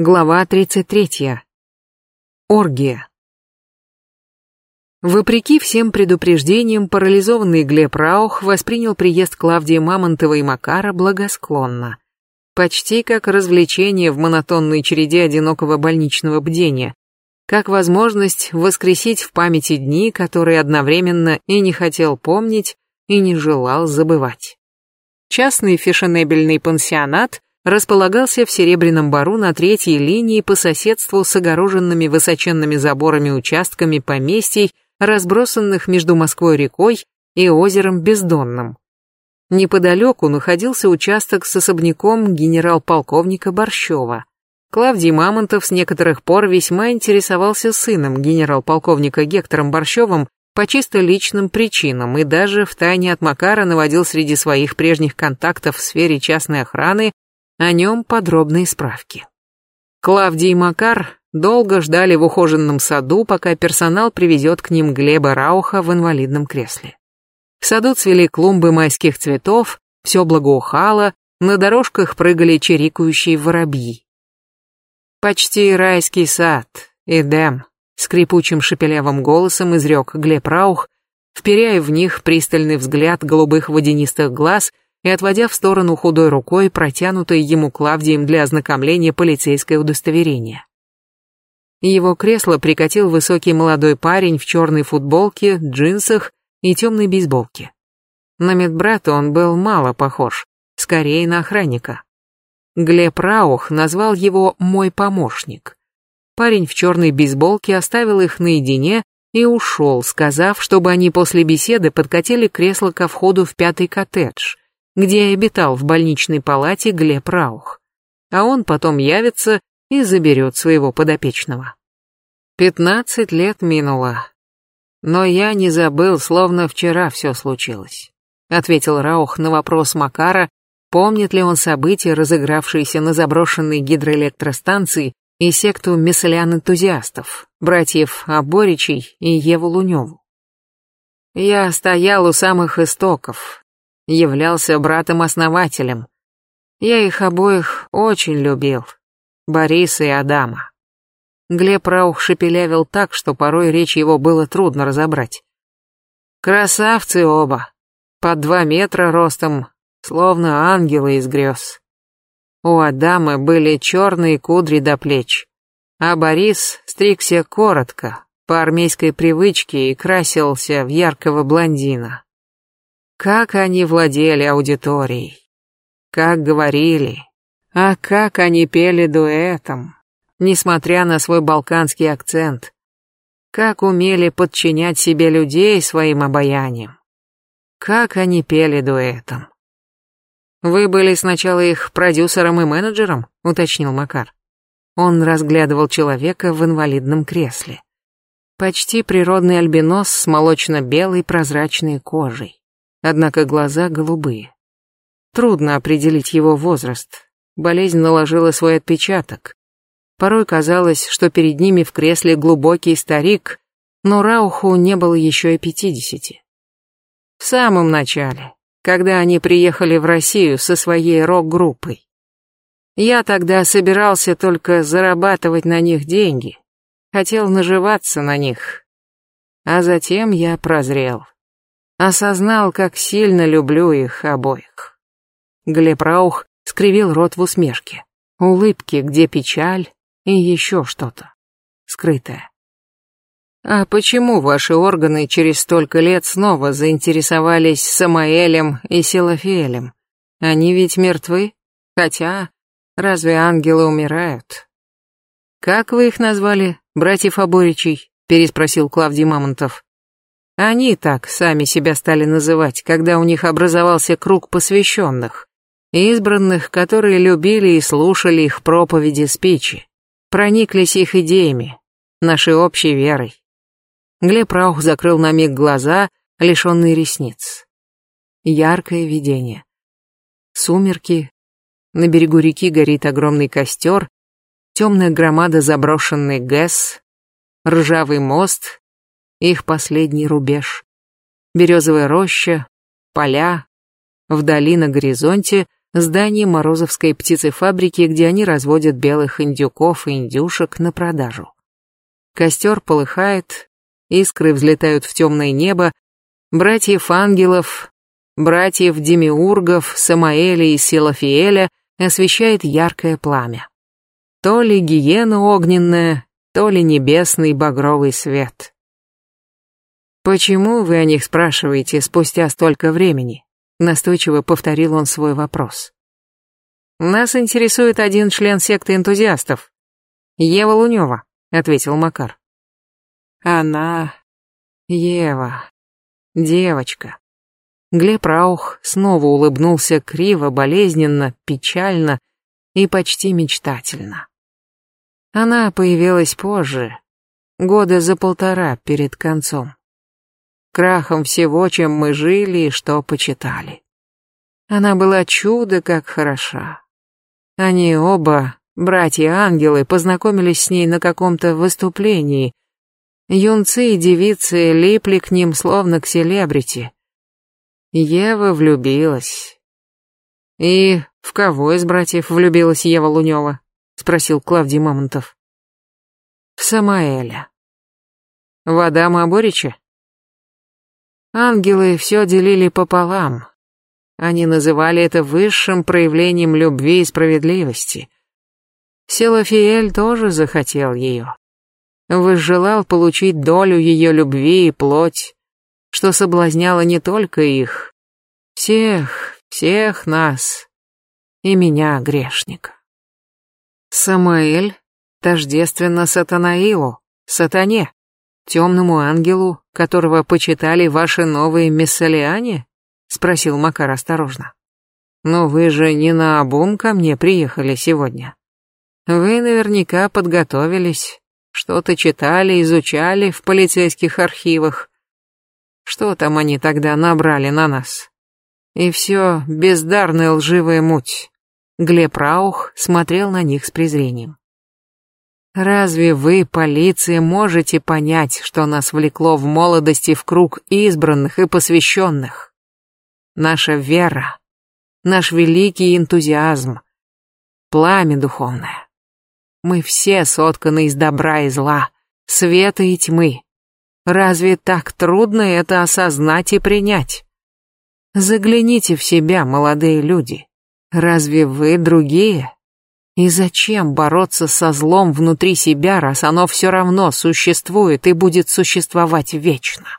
Глава 33. Оргия. Вопреки всем предупреждениям, парализованный Глеб Раух воспринял приезд Клавдии Мамонтовой и Макара благосклонно. Почти как развлечение в монотонной череде одинокого больничного бдения. Как возможность воскресить в памяти дни, которые одновременно и не хотел помнить, и не желал забывать. Частный фешенебельный пансионат – располагался в Серебряном Бару на третьей линии по соседству с огороженными высоченными заборами участками поместий, разбросанных между Москвой-рекой и озером Бездонным. Неподалеку находился участок с особняком генерал-полковника Борщева. Клавдий Мамонтов с некоторых пор весьма интересовался сыном генерал-полковника Гектором Борщевым по чисто личным причинам и даже втайне от Макара наводил среди своих прежних контактов в сфере частной охраны о нем подробные справки. Клавдий и Макар долго ждали в ухоженном саду, пока персонал привезет к ним Глеба Рауха в инвалидном кресле. В саду цвели клумбы майских цветов, все благоухало, на дорожках прыгали чирикающие воробьи. «Почти райский сад, Эдем», — скрипучим шепелявым голосом изрек Глеб Раух, вперяя в них пристальный взгляд голубых водянистых глаз — и отводя в сторону худой рукой протянутое ему Клавдием для ознакомления полицейское удостоверение. Его кресло прикатил высокий молодой парень в черной футболке, джинсах и темной бейсболке. На медбрата он был мало похож, скорее на охранника. Глеб Раух назвал его «мой помощник». Парень в черной бейсболке оставил их наедине и ушел, сказав, чтобы они после беседы подкатили кресло ко входу в пятый коттедж, где и обитал в больничной палате Глеб Раух. А он потом явится и заберет своего подопечного. Пятнадцать лет минуло. Но я не забыл, словно вчера все случилось. Ответил Раух на вопрос Макара, помнит ли он события, разыгравшиеся на заброшенной гидроэлектростанции и секту месслян-энтузиастов, братьев Аборичей и Еву Луневу. Я стоял у самых истоков, являлся братом-основателем. Я их обоих очень любил, Бориса и Адама. Глеб Раух шепелявил так, что порой речь его было трудно разобрать. Красавцы оба, по два метра ростом, словно ангелы из грез. У Адама были черные кудри до плеч, а Борис стригся коротко, по армейской привычке и красился в яркого блондина. Как они владели аудиторией, как говорили, а как они пели дуэтом, несмотря на свой балканский акцент, как умели подчинять себе людей своим обаянием, как они пели дуэтом. «Вы были сначала их продюсером и менеджером?» — уточнил Макар. Он разглядывал человека в инвалидном кресле. Почти природный альбинос с молочно-белой прозрачной кожей однако глаза голубые. Трудно определить его возраст. Болезнь наложила свой отпечаток. Порой казалось, что перед ними в кресле глубокий старик, но Рауху не было еще и пятидесяти. В самом начале, когда они приехали в Россию со своей рок-группой. Я тогда собирался только зарабатывать на них деньги, хотел наживаться на них. А затем я прозрел. Осознал, как сильно люблю их обоих. Глеб Раух скривил рот в усмешке. Улыбки, где печаль и еще что-то. Скрытое. А почему ваши органы через столько лет снова заинтересовались Самаэлем и Силафиэлем? Они ведь мертвы? Хотя, разве ангелы умирают? Как вы их назвали, братьев Аборичей? Переспросил Клавдий Мамонтов. Они так сами себя стали называть, когда у них образовался круг посвященных, избранных, которые любили и слушали их проповеди спичи, прониклись их идеями, нашей общей верой. Глеб Раух закрыл на миг глаза, лишенные ресниц. Яркое видение. Сумерки, на берегу реки горит огромный костер, темная громада заброшенный ГЭС, ржавый мост, их последний рубеж. Березовая роща, поля, вдали на горизонте здание Морозовской птицефабрики, где они разводят белых индюков и индюшек на продажу. Костер полыхает, искры взлетают в темное небо, братьев-ангелов, братьев-демиургов, Самаэля и Силафиэля освещает яркое пламя. То ли гиена огненная, то ли небесный багровый свет. «Почему вы о них спрашиваете спустя столько времени?» Настойчиво повторил он свой вопрос. «Нас интересует один член секты энтузиастов. Ева Лунева», — ответил Макар. «Она... Ева... Девочка». Глеб Раух снова улыбнулся криво, болезненно, печально и почти мечтательно. Она появилась позже, года за полтора перед концом. Крахом всего, чем мы жили и что почитали. Она была чудо как хороша. Они оба, братья-ангелы, познакомились с ней на каком-то выступлении. Юнцы и девицы липли к ним словно к селебрити. Ева влюбилась. И в кого из братьев влюбилась Ева Лунева? Спросил Клавдий Мамонтов. В Самаэля. В Адама Аборича? Ангелы все делили пополам. Они называли это высшим проявлением любви и справедливости. Селафиэль тоже захотел ее. Возжелал получить долю ее любви и плоть что соблазняло не только их, всех, всех нас и меня, грешника. Самаэль тождественно Сатанаилу, Сатане, темному ангелу, которого почитали ваши новые мессалиане? Спросил Макар осторожно. Но вы же не на обум ко мне приехали сегодня. Вы наверняка подготовились, что-то читали, изучали в полицейских архивах, что там они тогда набрали на нас? И все бездарная лживая муть. Глеб Раух смотрел на них с презрением. Разве вы, полиция, можете понять, что нас влекло в молодости в круг избранных и посвященных? Наша вера, наш великий энтузиазм, пламя духовное. Мы все сотканы из добра и зла, света и тьмы, Разве так трудно это осознать и принять? Загляните в себя, молодые люди. Разве вы другие? И зачем бороться со злом внутри себя, раз оно все равно существует и будет существовать вечно?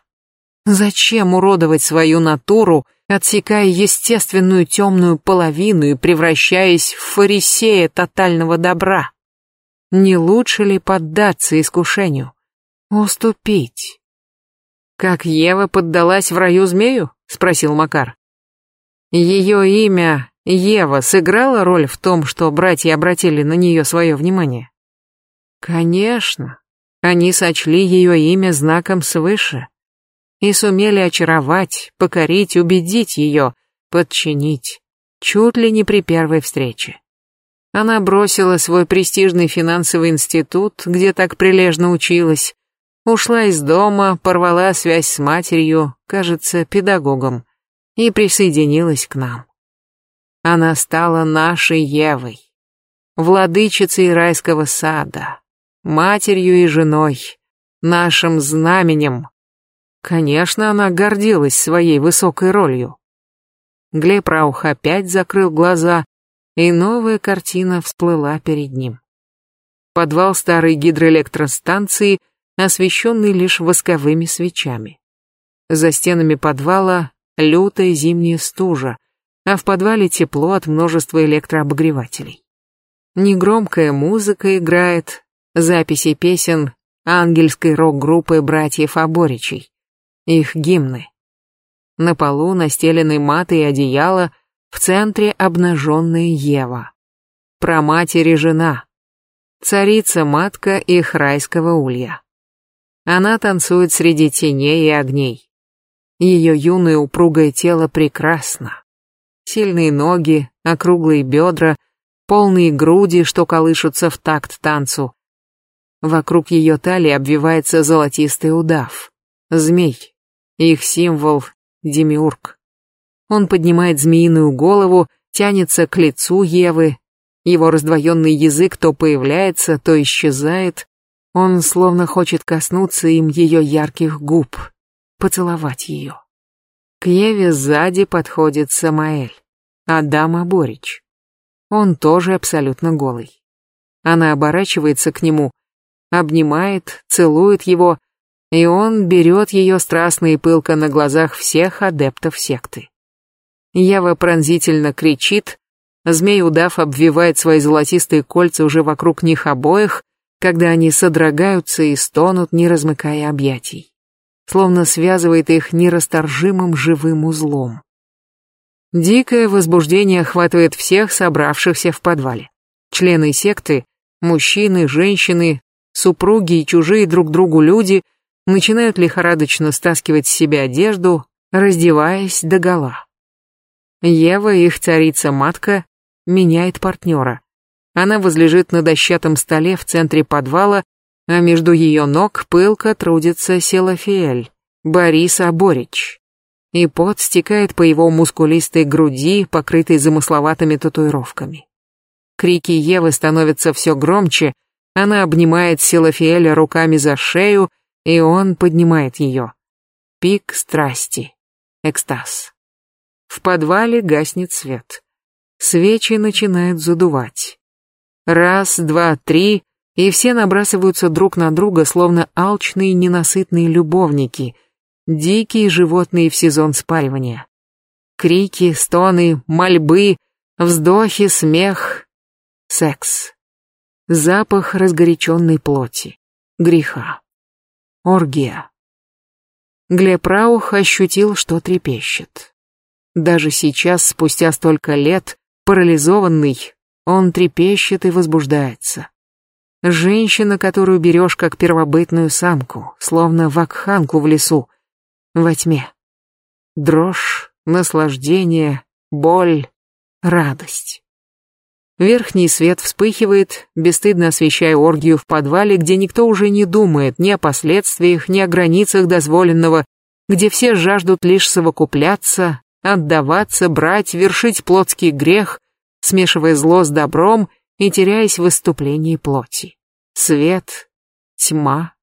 Зачем уродовать свою натуру, отсекая естественную темную половину и превращаясь в фарисея тотального добра? Не лучше ли поддаться искушению? Уступить? «Как Ева поддалась в раю змею?» — спросил Макар. Ее имя Ева сыграло роль в том, что братья обратили на нее свое внимание? Конечно. Они сочли ее имя знаком свыше и сумели очаровать, покорить, убедить ее, подчинить, чуть ли не при первой встрече. Она бросила свой престижный финансовый институт, где так прилежно училась, Ушла из дома, порвала связь с матерью, кажется, педагогом, и присоединилась к нам. Она стала нашей Евой, владычицей райского сада, матерью и женой, нашим знаменем. Конечно, она гордилась своей высокой ролью. Глеб Раух опять закрыл глаза, и новая картина всплыла перед ним. Подвал старой гидроэлектростанции освещенный лишь восковыми свечами. За стенами подвала лютая зимняя стужа, а в подвале тепло от множества электрообогревателей. Негромкая музыка играет, записи песен ангельской рок-группы братьев Аборичей, их гимны. На полу настелены маты и одеяло, в центре обнаженная Ева. Про матери жена, царица-матка их райского улья. Она танцует среди теней и огней. Ее юное упругое тело прекрасно. Сильные ноги, округлые бедра, полные груди, что колышутся в такт танцу. Вокруг ее талии обвивается золотистый удав. Змей. Их символ — демиург. Он поднимает змеиную голову тянется к лицу Евы. Его раздвоенный язык то появляется, то исчезает. Он словно хочет коснуться им ее ярких губ, поцеловать ее. К Еве сзади подходит Самаэль, Адам Аборич. Он тоже абсолютно голый. Она оборачивается к нему, обнимает, целует его, и он берет ее страстно и пылко на глазах всех адептов секты. Ева пронзительно кричит, змей-удав обвивает свои золотистые кольца уже вокруг них обоих, когда они содрогаются и стонут, не размыкая объятий. Словно связывает их нерасторжимым живым узлом. Дикое возбуждение охватывает всех собравшихся в подвале. Члены секты, мужчины, женщины, супруги и чужие друг другу люди начинают лихорадочно стаскивать с себя одежду, раздеваясь догола. Ева, их царица-матка, меняет партнера. Она возлежит на дощатом столе в центре подвала, а между ее ног пылко трудится Селафиэль, Борис Аборич. И пот стекает по его мускулистой груди, покрытой замысловатыми татуировками. Крики Евы становятся все громче, она обнимает Селафиэля руками за шею, и он поднимает ее. Пик страсти. Экстаз. В подвале гаснет свет. Свечи начинают задувать. Раз, два, три, и все набрасываются друг на друга, словно алчные ненасытные любовники, дикие животные в сезон спаривания. Крики, стоны, мольбы, вздохи, смех, секс. Запах разгоряченной плоти, греха. Оргия. Глеб Раух ощутил, что трепещет. Даже сейчас, спустя столько лет, парализованный, он трепещет и возбуждается. Женщина, которую берешь как первобытную самку, словно вакханку в лесу, во тьме. Дрожь, наслаждение, боль, радость. Верхний свет вспыхивает, бесстыдно освещая оргию в подвале, где никто уже не думает ни о последствиях, ни о границах дозволенного, где все жаждут лишь совокупляться, отдаваться, брать, вершить плотский грех, смешивая зло с добром и теряясь в выступлении плоти. Свет, тьма.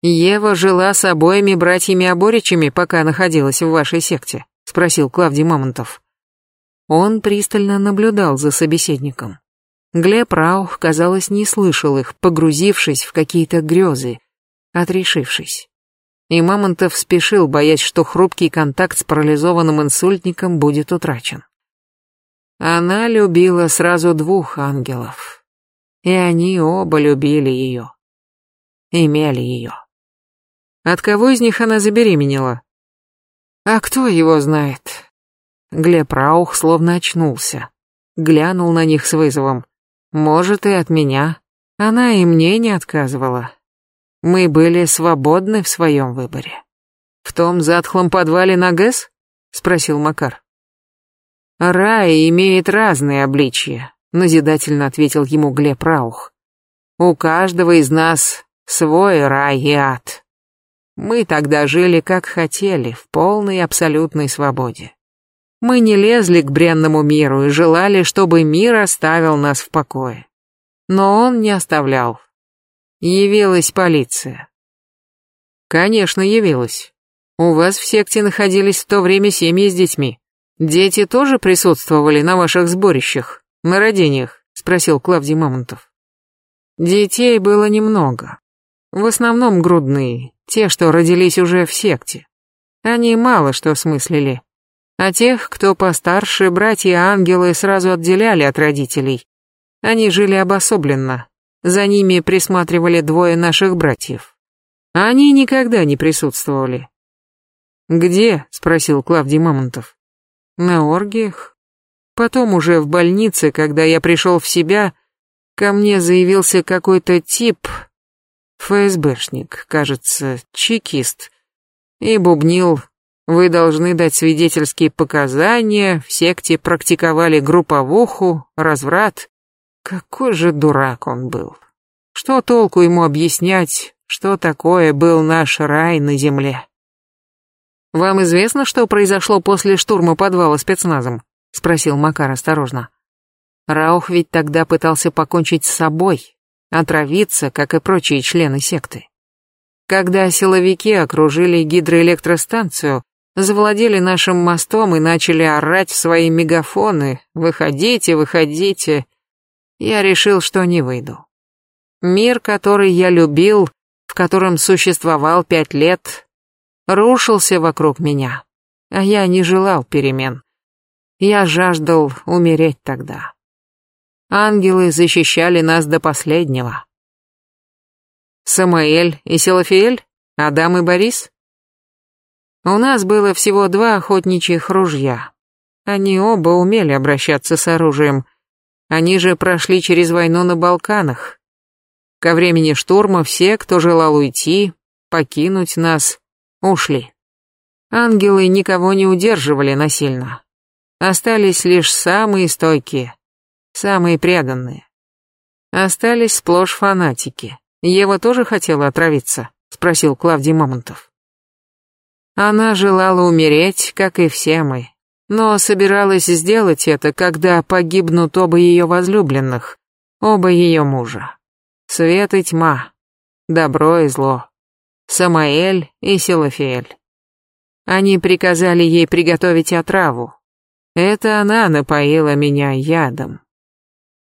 Ева жила с обоими братьями-оборичами, пока находилась в вашей секте, спросил Клавдий Мамонтов. Он пристально наблюдал за собеседником. Глеб Раух, казалось, не слышал их, погрузившись в какие-то грезы, отрешившись. И Мамонтов спешил, боясь, что хрупкий контакт с парализованным инсультником будет утрачен. Она любила сразу двух ангелов. И они оба любили ее. Имели ее. От кого из них она забеременела? А кто его знает? Глеб Раух словно очнулся. Глянул на них с вызовом. Может, и от меня. Она и мне не отказывала. Мы были свободны в своем выборе. В том затхлом подвале на ГЭС? Спросил Макар. Рай имеет разные обличия, назидательно ответил ему Глеб Раух. У каждого из нас свой рай и ад. Мы тогда жили как хотели, в полной абсолютной свободе. Мы не лезли к бренному миру и желали, чтобы мир оставил нас в покое. Но он не оставлял. Явилась полиция. Конечно, явилась. У вас в секте находились в то время семьи с детьми. Дети тоже присутствовали на ваших сборищах, на родениях? Спросил Клавдий Мамонтов. Детей было немного. В основном грудные, те, что родились уже в секте. Они мало что смыслили. А тех, кто постарше, братья-ангелы сразу отделяли от родителей. Они жили обособленно. За ними присматривали двое наших братьев. Они никогда не присутствовали. «Где?» — спросил Клавдий Мамонтов. «На оргиях. Потом уже в больнице, когда я пришел в себя, ко мне заявился какой-то тип, ФСБшник, кажется, чекист, и бубнил вы должны дать свидетельские показания, в секте практиковали групповуху, разврат. Какой же дурак он был. Что толку ему объяснять, что такое был наш рай на земле? Вам известно, что произошло после штурма подвала спецназом? спросил Макар осторожно. Раух ведь тогда пытался покончить с собой, отравиться, как и прочие члены секты. Когда силовики окружили гидроэлектростанцию, завладели нашим мостом и начали орать в свои мегафоны «Выходите, выходите!», я решил, что не выйду. Мир, который я любил, в котором существовал пять лет, рушился вокруг меня, а я не желал перемен. Я жаждал умереть тогда. Ангелы защищали нас до последнего. Самаэль и Селофиэль? Адам и Борис? У нас было всего два охотничьих ружья. Они оба умели обращаться с оружием. Они же прошли через войну на Балканах. Ко времени штурма все, кто желал уйти, покинуть нас, ушли. Ангелы никого не удерживали насильно. Остались лишь самые стойкие, самые преданные. Остались сплошь фанатики. Ева тоже хотела отравиться, спросил Клавдий Мамонтов. Она желала умереть, как и все мы, но собиралась сделать это, когда погибнут оба ее возлюбленных, оба ее мужа. Свет и тьма, добро и зло, Самаэль и Силафиэль. Они приказали ей приготовить отраву. Это она напоила меня ядом.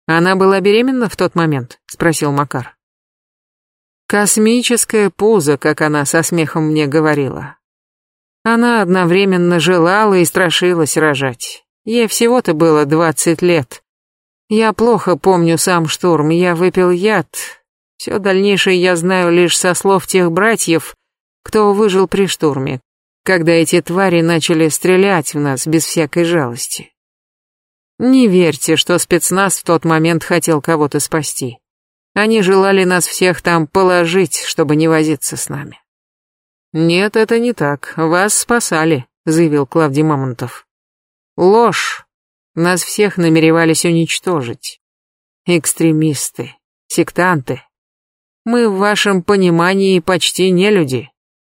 Она была беременна в тот момент? Спросил Макар. Космическое пузо, как она со смехом мне говорила. Она одновременно желала и страшилась рожать. Ей всего-то было двадцать лет. Я плохо помню сам штурм, я выпил яд. Все дальнейшее я знаю лишь со слов тех братьев, кто выжил при штурме, когда эти твари начали стрелять в нас без всякой жалости. Не верьте, что спецназ в тот момент хотел кого-то спасти. Они желали нас всех там положить, чтобы не возиться с нами. Нет, это не так. Вас спасали, заявил Клавдий Мамонтов. Ложь. Нас всех намеревались уничтожить. Экстремисты, сектанты. Мы в вашем понимании почти не люди.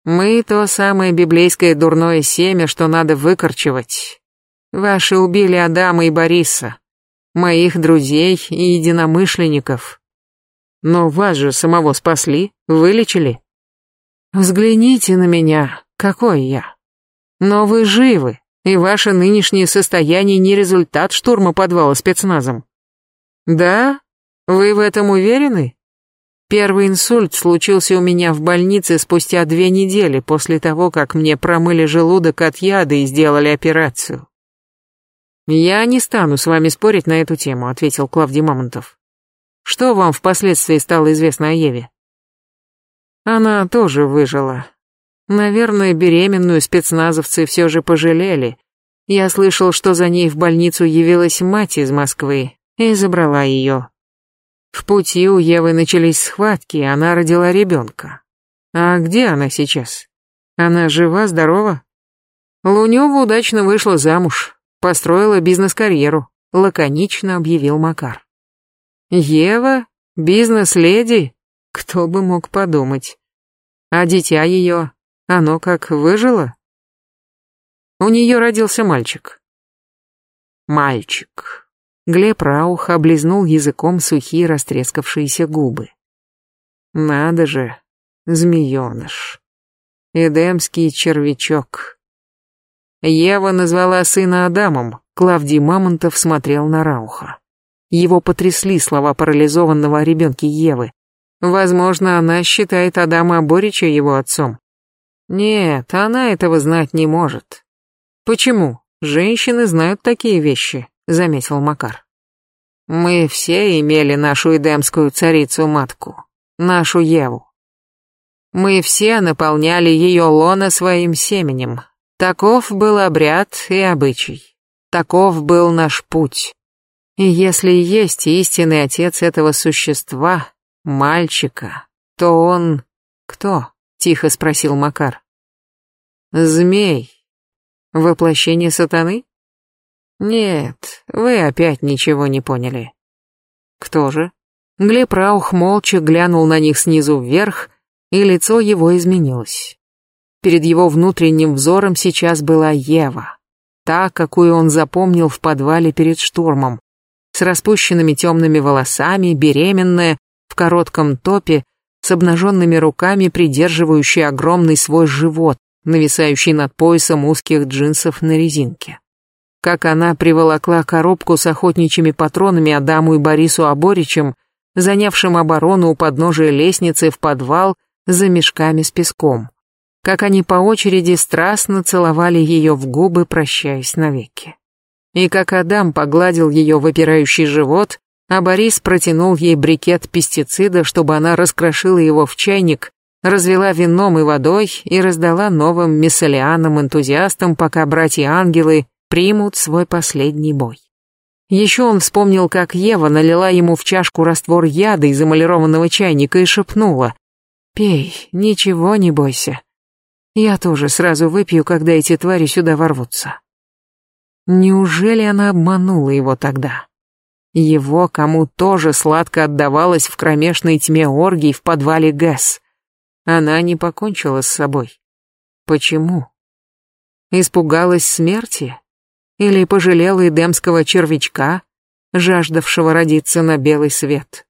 Мы то самое библейское дурное семя, что надо выкорчевать. Ваши убили Адама и Бориса, моих друзей и единомышленников. Но вас же самого спасли, вылечили. Взгляните на меня, какой я. Но вы живы, и ваше нынешнее состояние не результат штурма подвала спецназом. Да? Вы в этом уверены? Первый инсульт случился у меня в больнице спустя две недели после того, как мне промыли желудок от яда и сделали операцию. «Я не стану с вами спорить на эту тему», — ответил Клавдий Мамонтов. «Что вам впоследствии стало известно о Еве?» Она тоже выжила. Наверное, беременную спецназовцы все же пожалели. Я слышал, что за ней в больницу явилась мать из Москвы и забрала ее. В пути у Евы начались схватки, и она родила ребенка. А где она сейчас? Она жива, здорова? Лунева удачно вышла замуж, Построила бизнес-карьеру, лаконично объявил Макар. Ева? Бизнес-леди? Кто бы мог подумать. А дитя ее, оно как выжило? У нее родился мальчик. Мальчик. Глеб Раух облизнул языком сухие растрескавшиеся губы. Надо же, змееныш. Эдемский червячок. Ева назвала сына Адамом, Клавдий Мамонтов смотрел на Рауха. Его потрясли слова парализованного о ребенке Евы. Возможно, она считает Адама Борича его отцом. Нет, она этого знать не может. Почему? Женщины знают такие вещи, заметил Макар. Мы все имели нашу эдемскую царицу-матку, нашу Еву. Мы все наполняли ее лона своим семенем, Таков был обряд и обычай. Таков был наш путь. И если есть истинный отец этого существа, мальчика, то он... Кто? Тихо спросил Макар. Змей. Воплощение сатаны? Нет, вы опять ничего не поняли. Кто же? Глеб Раух молча глянул на них снизу вверх, и лицо его изменилось. Перед его внутренним взором сейчас была Ева. та, какую он запомнил в подвале перед штурмом. С распущенными темными волосами, беременная, в коротком топе, с обнаженными руками, придерживающей огромный свой живот, нависающий над поясом узких джинсов на резинке. Как она приволокла коробку с охотничьими патронами Адаму и Борису Аборичем, занявшим оборону у подножия лестницы в подвал за мешками с песком. Как они по очереди страстно целовали ее в губы, прощаясь навеки. И как Адам погладил ее выпирающий живот, а Борис протянул ей брикет пестицида, чтобы она раскрошила его в чайник, развела вином и водой и раздала новым мессалианам-энтузиастам, пока братья-ангелы примут свой последний бой. Еще он вспомнил, как Ева налила ему в чашку раствор яда из эмалированного чайника и шепнула «Пей, ничего не бойся. Я тоже сразу выпью, когда эти твари сюда ворвутся». Неужели она обманула его тогда? Его, кому тоже сладко отдавалось в кромешной тьме оргий в подвале ГЭС. Она не покончила с собой. Почему? Испугалась смерти? Или пожалела эдемского червячка, жаждавшего родиться на белый свет?